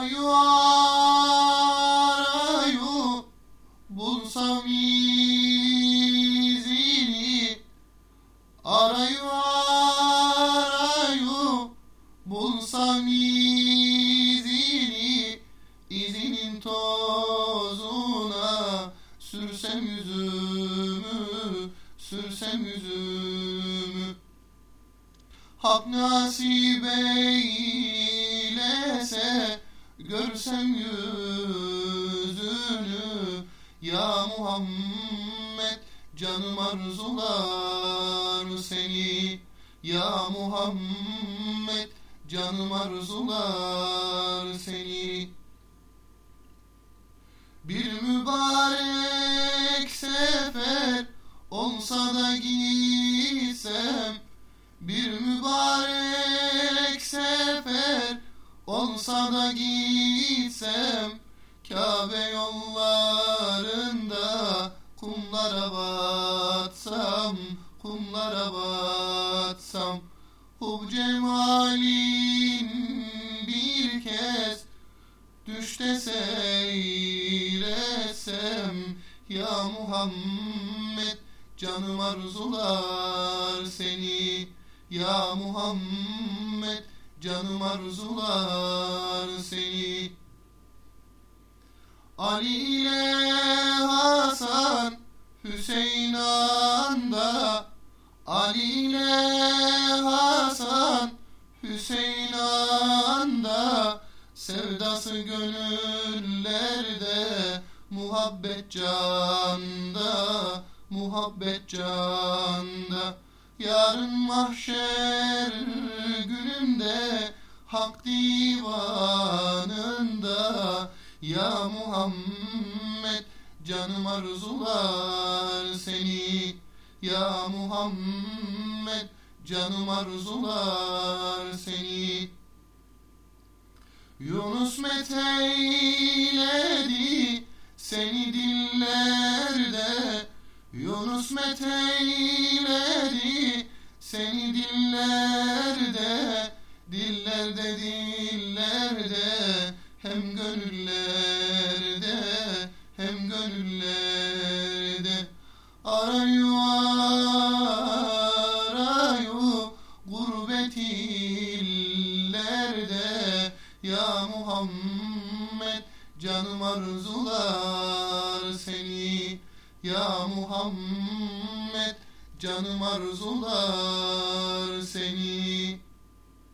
Arayı bulsam izini. Arayı bulsam izini. İzinin tozuna sürsem yüzümü sürsem yüzümü. Hak nasip eylese görsem yüzünü Ya Muhammed canım arzular seni. Ya Muhammed canım arzular olsa da gitsem Kabe yollarında kumlara batsam Kumlara batsam. Hub cemalin bir kez Düşte seyretsem Ya Muhammed canım arzular seni. Ya Muhammed canım arzular seni. Ali ile Hasan Hüseyin anda Ali ile Hasan Hüseyin anda Sevdası gönüllerde Muhabbet canda Muhabbet canda. Yarın mahşer Hak divanında Ya Muhammed canım arzular seni. Ya Muhammed canım arzular seni. Yunus meteyledi seni dillerde. Yunus meteyledi seni dillerde Dillerde dillerde hem gönüllerde hem gönüllerde. Arayı arayı gurbet illerde. Ya Muhammed canım arzular seni. Ya Muhammed canım arzular seni